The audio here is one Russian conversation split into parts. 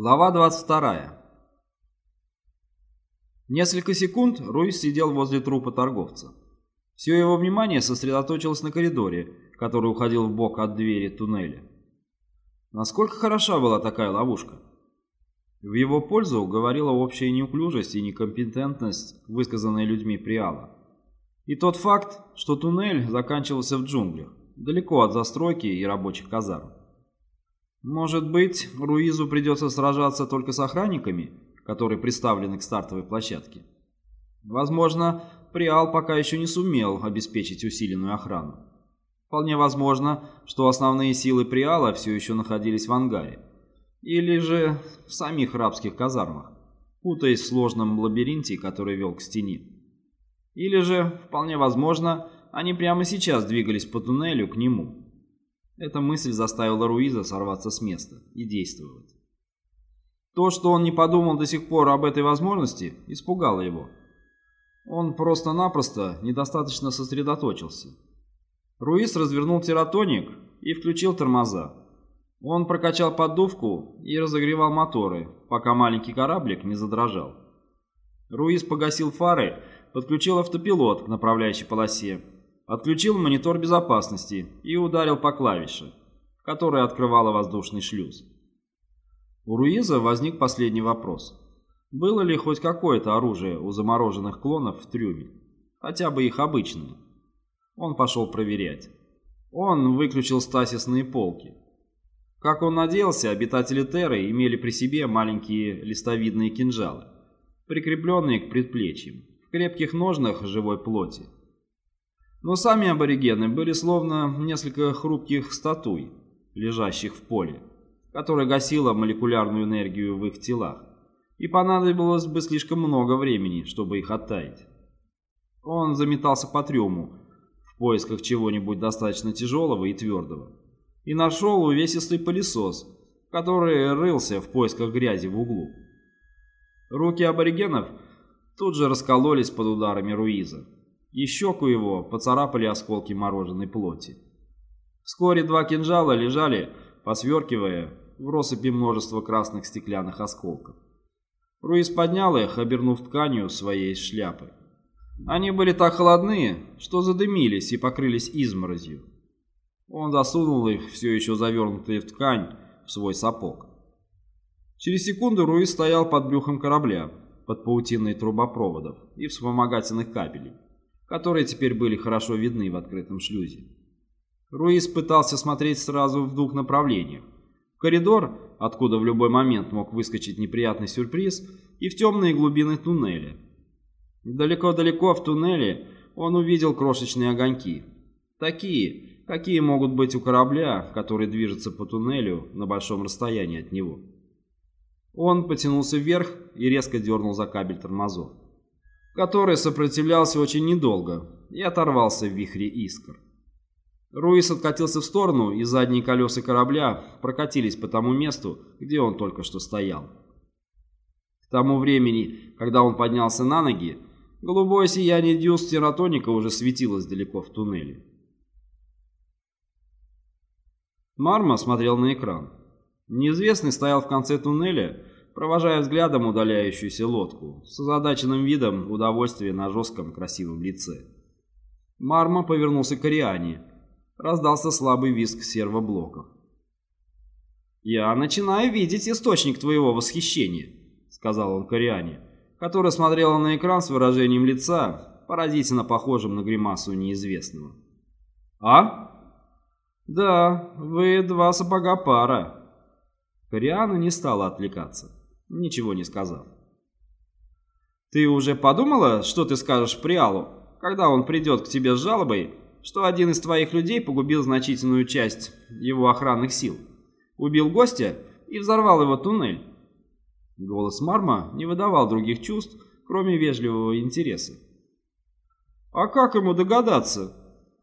Глава 22. Несколько секунд Руис сидел возле трупа торговца. Все его внимание сосредоточилось на коридоре, который уходил в бок от двери туннеля. Насколько хороша была такая ловушка? В его пользу говорила общая неуклюжесть и некомпетентность, высказанная людьми Приала. И тот факт, что туннель заканчивался в джунглях, далеко от застройки и рабочих казарм. Может быть, Руизу придется сражаться только с охранниками, которые представлены к стартовой площадке. Возможно, Приал пока еще не сумел обеспечить усиленную охрану. Вполне возможно, что основные силы Приала все еще находились в ангаре. Или же в самих рабских казармах, путаясь в сложном лабиринте, который вел к стене. Или же, вполне возможно, они прямо сейчас двигались по туннелю к нему, эта мысль заставила Руиза сорваться с места и действовать. То, что он не подумал до сих пор об этой возможности, испугало его. Он просто-напросто недостаточно сосредоточился. Руиз развернул тератоник и включил тормоза. Он прокачал поддувку и разогревал моторы, пока маленький кораблик не задрожал. Руиз погасил фары, подключил автопилот к направляющей полосе Отключил монитор безопасности и ударил по клавише, которая открывала воздушный шлюз. У Руиза возник последний вопрос. Было ли хоть какое-то оружие у замороженных клонов в трюме? Хотя бы их обычное. Он пошел проверять. Он выключил стасисные полки. Как он надеялся, обитатели Терры имели при себе маленькие листовидные кинжалы, прикрепленные к предплечьям, в крепких ножнах живой плоти. Но сами аборигены были словно несколько хрупких статуй, лежащих в поле, которое гасило молекулярную энергию в их телах, и понадобилось бы слишком много времени, чтобы их оттаять. Он заметался по трюму в поисках чего-нибудь достаточно тяжелого и твердого, и нашел увесистый пылесос, который рылся в поисках грязи в углу. Руки аборигенов тут же раскололись под ударами Руиза и щеку его поцарапали осколки мороженой плоти. Вскоре два кинжала лежали, посверкивая, в россыпи множества красных стеклянных осколков. Руис поднял их, обернув тканью своей шляпы. Они были так холодные, что задымились и покрылись изморозью. Он засунул их, все еще завернутые в ткань, в свой сапог. Через секунду Руис стоял под брюхом корабля, под паутиной трубопроводов и вспомогательных кабелей которые теперь были хорошо видны в открытом шлюзе. Руис пытался смотреть сразу в двух направлениях. В коридор, откуда в любой момент мог выскочить неприятный сюрприз, и в темные глубины туннеля. Далеко-далеко в туннеле он увидел крошечные огоньки. Такие, какие могут быть у корабля, который движется по туннелю на большом расстоянии от него. Он потянулся вверх и резко дернул за кабель тормозов который сопротивлялся очень недолго и оторвался в вихре искр. Руис откатился в сторону, и задние колеса корабля прокатились по тому месту, где он только что стоял. К тому времени, когда он поднялся на ноги, голубое сияние дюз тератоника уже светилось далеко в туннеле. Марма смотрел на экран. Неизвестный стоял в конце туннеля провожая взглядом удаляющуюся лодку, с озадаченным видом удовольствия на жестком красивом лице. Марма повернулся к Ариане. Раздался слабый визг сервоблоков. «Я начинаю видеть источник твоего восхищения», — сказал он Кориане, которая смотрела на экран с выражением лица, поразительно похожим на гримасу неизвестного. «А?» «Да, вы два сапога пара». Кориана не стала отвлекаться ничего не сказав. «Ты уже подумала, что ты скажешь Приалу, когда он придет к тебе с жалобой, что один из твоих людей погубил значительную часть его охранных сил, убил гостя и взорвал его туннель?» Голос Марма не выдавал других чувств, кроме вежливого интереса. «А как ему догадаться?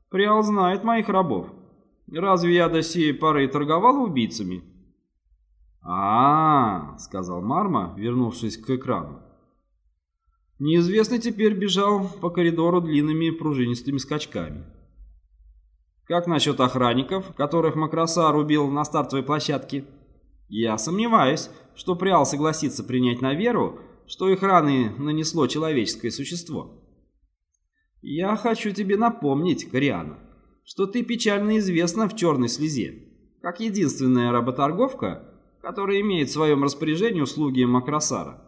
Приал знает моих рабов. Разве я до сей поры торговал убийцами?» А, сказал Марма, вернувшись к экрану. Неизвестный теперь бежал по коридору длинными пружинистыми скачками. «Как насчет охранников, которых Макросар убил на стартовой площадке?» «Я сомневаюсь, что Приал согласится принять на веру, что их раны нанесло человеческое существо. Я хочу тебе напомнить, Кориана, что ты печально известна в черной слезе, как единственная работорговка, которая имеет в своем распоряжении услуги Макросара.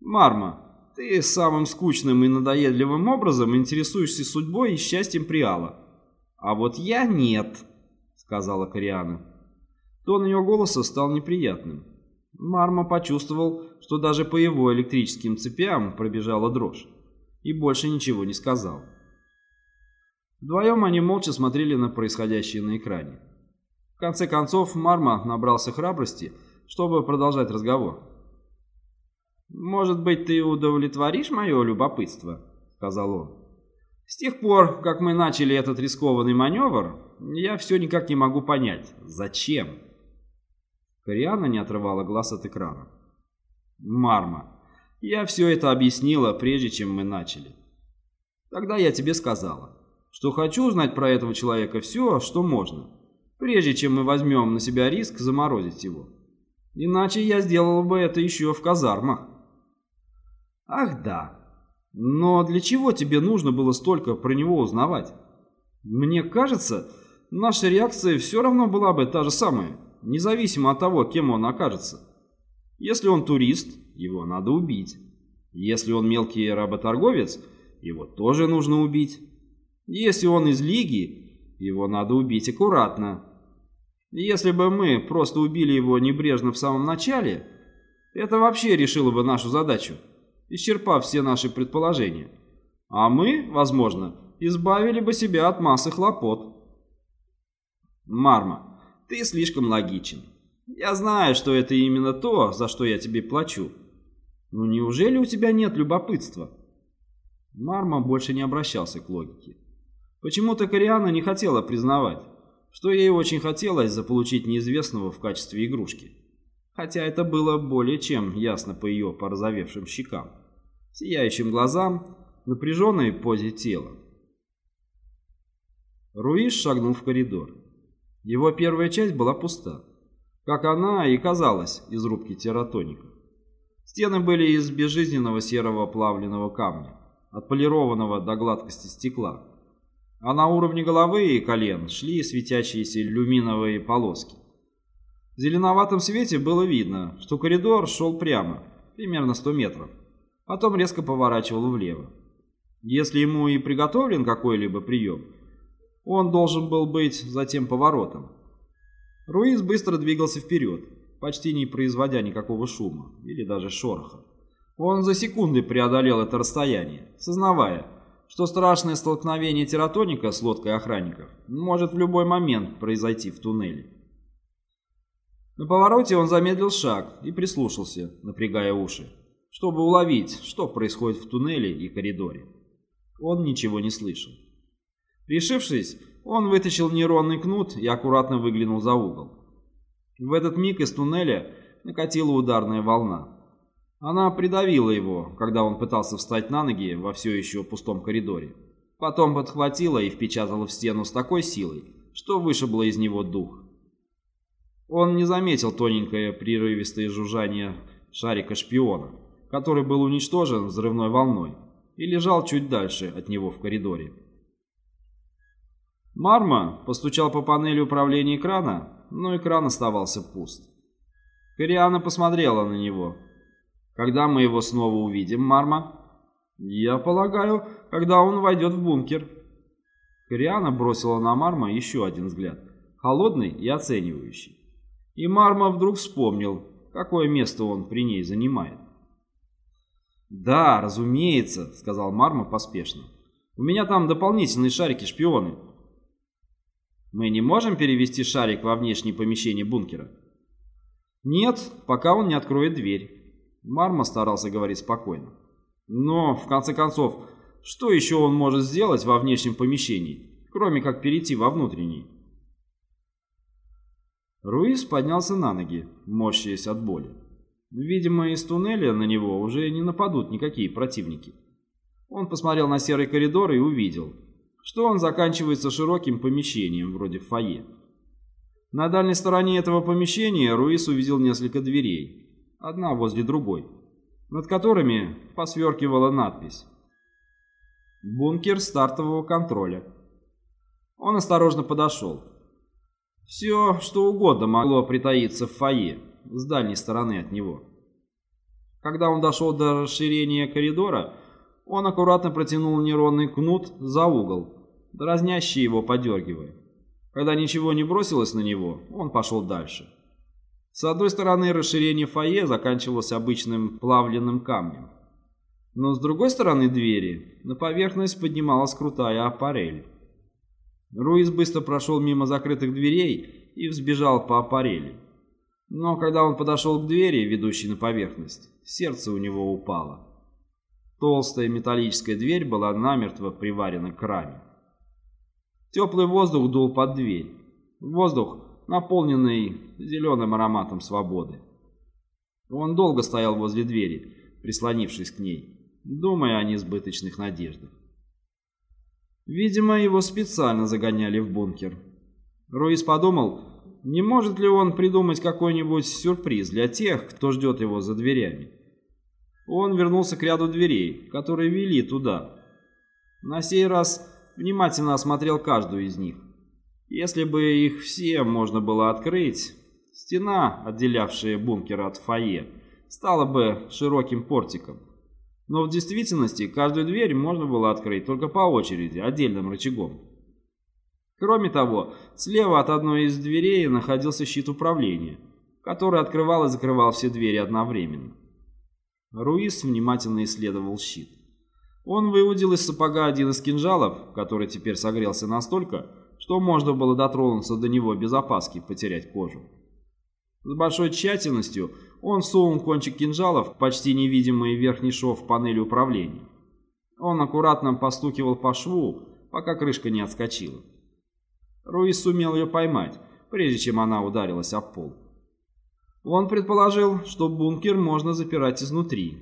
Марма, ты самым скучным и надоедливым образом интересуешься судьбой и счастьем Приала. А вот я нет, сказала Кориана. Тон ее голоса стал неприятным. Марма почувствовал, что даже по его электрическим цепям пробежала дрожь, и больше ничего не сказал. Вдвоем они молча смотрели на происходящее на экране. В конце концов, Марма набрался храбрости, чтобы продолжать разговор. «Может быть, ты удовлетворишь мое любопытство?» — сказал он. «С тех пор, как мы начали этот рискованный маневр, я все никак не могу понять, зачем?» Кориана не отрывала глаз от экрана. «Марма, я все это объяснила, прежде чем мы начали. Тогда я тебе сказала, что хочу узнать про этого человека все, что можно, прежде чем мы возьмем на себя риск заморозить его. Иначе я сделала бы это еще в казармах». Ах да. Но для чего тебе нужно было столько про него узнавать? Мне кажется, наша реакция все равно была бы та же самая, независимо от того, кем он окажется. Если он турист, его надо убить. Если он мелкий работорговец, его тоже нужно убить. Если он из лиги, его надо убить аккуратно. Если бы мы просто убили его небрежно в самом начале, это вообще решило бы нашу задачу исчерпав все наши предположения. А мы, возможно, избавили бы себя от массы хлопот. Марма, ты слишком логичен. Я знаю, что это именно то, за что я тебе плачу. Но неужели у тебя нет любопытства? Марма больше не обращался к логике. Почему-то Кориана не хотела признавать, что ей очень хотелось заполучить неизвестного в качестве игрушки хотя это было более чем ясно по ее порозовевшим щекам, сияющим глазам, напряженной позе тела. Руис шагнул в коридор. Его первая часть была пуста, как она и казалась из рубки тератоника. Стены были из безжизненного серого плавленного камня, отполированного до гладкости стекла, а на уровне головы и колен шли светящиеся люминовые полоски. В зеленоватом свете было видно, что коридор шел прямо, примерно 100 метров, потом резко поворачивал влево. Если ему и приготовлен какой-либо прием, он должен был быть за тем поворотом. Руиз быстро двигался вперед, почти не производя никакого шума или даже шороха. Он за секунды преодолел это расстояние, сознавая, что страшное столкновение тератоника с лодкой охранников может в любой момент произойти в туннеле. На повороте он замедлил шаг и прислушался, напрягая уши, чтобы уловить, что происходит в туннеле и коридоре. Он ничего не слышал. Решившись, он вытащил нейронный кнут и аккуратно выглянул за угол. В этот миг из туннеля накатила ударная волна. Она придавила его, когда он пытался встать на ноги во все еще пустом коридоре. Потом подхватила и впечатала в стену с такой силой, что вышибло из него дух. Он не заметил тоненькое прерывистое жужжание шарика-шпиона, который был уничтожен взрывной волной и лежал чуть дальше от него в коридоре. Марма постучал по панели управления экрана, но экран оставался пуст. Кориана посмотрела на него. «Когда мы его снова увидим, Марма?» «Я полагаю, когда он войдет в бункер». Кориана бросила на Марма еще один взгляд, холодный и оценивающий. И Марма вдруг вспомнил, какое место он при ней занимает. «Да, разумеется», — сказал Марма поспешно. «У меня там дополнительные шарики-шпионы». «Мы не можем перевести шарик во внешнее помещение бункера?» «Нет, пока он не откроет дверь». Марма старался говорить спокойно. «Но, в конце концов, что еще он может сделать во внешнем помещении, кроме как перейти во внутренний?» Руис поднялся на ноги, морщаясь от боли. Видимо, из туннеля на него уже не нападут никакие противники. Он посмотрел на серый коридор и увидел, что он заканчивается широким помещением вроде фойе. На дальней стороне этого помещения Руис увидел несколько дверей, одна возле другой, над которыми посверкивала надпись «Бункер стартового контроля». Он осторожно подошел. Все, что угодно могло притаиться в фойе, с дальней стороны от него. Когда он дошел до расширения коридора, он аккуратно протянул нейронный кнут за угол, дразнящий его подергивая. Когда ничего не бросилось на него, он пошел дальше. С одной стороны расширение фойе заканчивалось обычным плавленным камнем. Но с другой стороны двери на поверхность поднималась крутая аппарель. Руис быстро прошел мимо закрытых дверей и взбежал по аппарели. Но когда он подошел к двери, ведущей на поверхность, сердце у него упало. Толстая металлическая дверь была намертво приварена к раме. Теплый воздух дул под дверь. Воздух, наполненный зеленым ароматом свободы. Он долго стоял возле двери, прислонившись к ней, думая о несбыточных надеждах. Видимо, его специально загоняли в бункер. Руис подумал, не может ли он придумать какой-нибудь сюрприз для тех, кто ждет его за дверями. Он вернулся к ряду дверей, которые вели туда. На сей раз внимательно осмотрел каждую из них. Если бы их все можно было открыть, стена, отделявшая бункер от фойе, стала бы широким портиком. Но в действительности каждую дверь можно было открыть только по очереди, отдельным рычагом. Кроме того, слева от одной из дверей находился щит управления, который открывал и закрывал все двери одновременно. Руис внимательно исследовал щит. Он выудил из сапога один из кинжалов, который теперь согрелся настолько, что можно было дотронуться до него без опаски потерять кожу. С большой тщательностью он сунул кончик кинжала в почти невидимый верхний шов панели управления. Он аккуратно постукивал по шву, пока крышка не отскочила. Руис сумел ее поймать, прежде чем она ударилась об пол. Он предположил, что бункер можно запирать изнутри,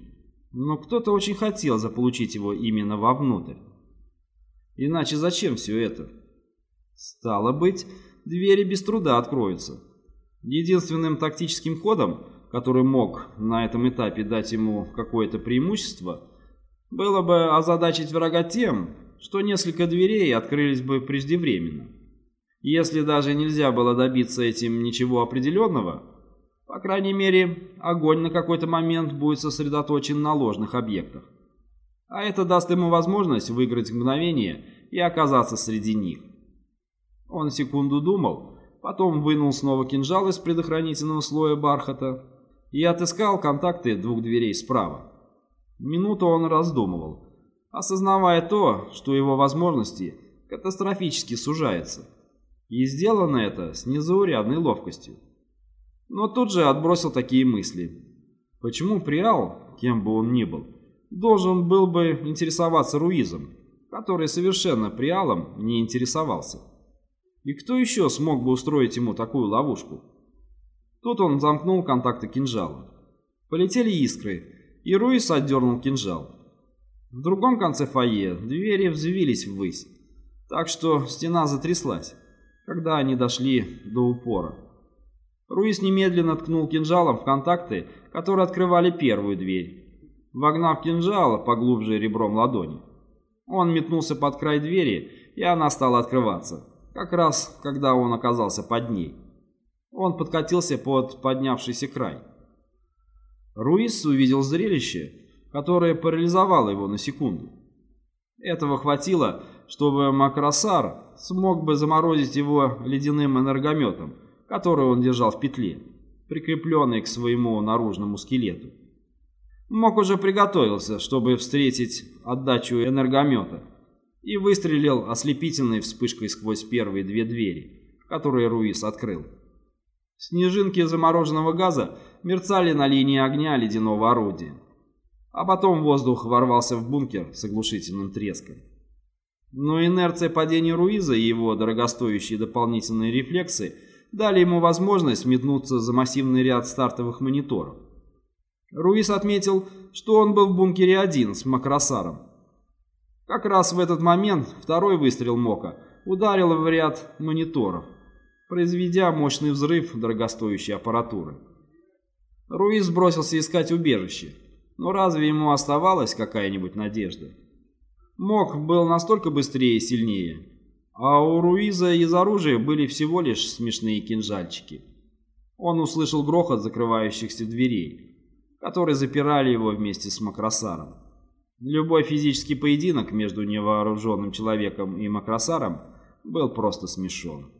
но кто-то очень хотел заполучить его именно вовнутрь. Иначе зачем все это? Стало быть, двери без труда откроются. Единственным тактическим ходом, который мог на этом этапе дать ему какое-то преимущество, было бы озадачить врага тем, что несколько дверей открылись бы преждевременно. Если даже нельзя было добиться этим ничего определенного, по крайней мере, огонь на какой-то момент будет сосредоточен на ложных объектах. А это даст ему возможность выиграть мгновение и оказаться среди них. Он секунду думал, потом вынул снова кинжал из предохранительного слоя бархата и отыскал контакты двух дверей справа. Минуту он раздумывал, осознавая то, что его возможности катастрофически сужаются. И сделано это с незаурядной ловкостью. Но тут же отбросил такие мысли. Почему Приал, кем бы он ни был, должен был бы интересоваться Руизом, который совершенно Приалом не интересовался? И кто еще смог бы устроить ему такую ловушку? Тут он замкнул контакты кинжала. Полетели искры, и Руис отдернул кинжал. В другом конце фойе двери взвились ввысь, так что стена затряслась, когда они дошли до упора. Руис немедленно ткнул кинжалом в контакты, которые открывали первую дверь, вогнав кинжал поглубже ребром ладони. Он метнулся под край двери, и она стала открываться как раз когда он оказался под ней. Он подкатился под поднявшийся край. Руис увидел зрелище, которое парализовало его на секунду. Этого хватило, чтобы Макросар смог бы заморозить его ледяным энергометом, который он держал в петле, прикрепленный к своему наружному скелету. Мок уже приготовился, чтобы встретить отдачу энергомета и выстрелил ослепительной вспышкой сквозь первые две двери, которые Руис открыл. Снежинки замороженного газа мерцали на линии огня ледяного орудия. А потом воздух ворвался в бункер с оглушительным треском. Но инерция падения Руиза и его дорогостоящие дополнительные рефлексы дали ему возможность метнуться за массивный ряд стартовых мониторов. Руис отметил, что он был в бункере один с Макросаром, как раз в этот момент второй выстрел Мока ударил в ряд мониторов. произведя мощный взрыв дорогостоящей аппаратуры. Руиз бросился искать убежище, но разве ему оставалась какая-нибудь надежда? Мок был настолько быстрее и сильнее, а у Руиза из оружия были всего лишь смешные кинжальчики. Он услышал грохот закрывающихся дверей, которые запирали его вместе с Макросаром. Любой физический поединок между невооруженным человеком и Макросаром был просто смешон.